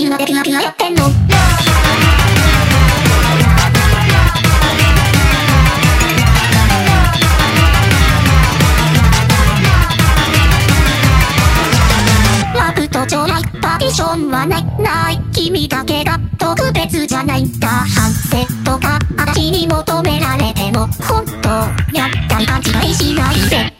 死ぬまでピュアピュアやってんの。ラブと将来パーティションはない。ない君だけが特別じゃない。んだ反省とか。私に求められても本当やったり勘違いしないで。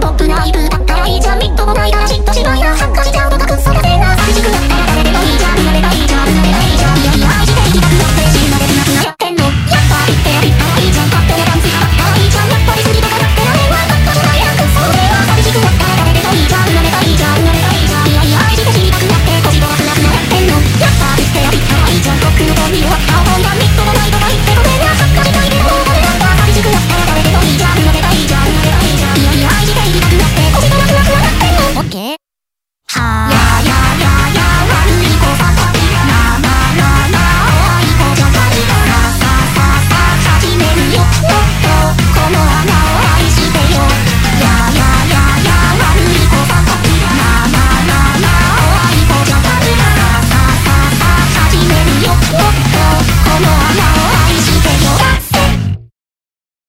ポップなイブだったらいいみっともないから嫉妬 Ah.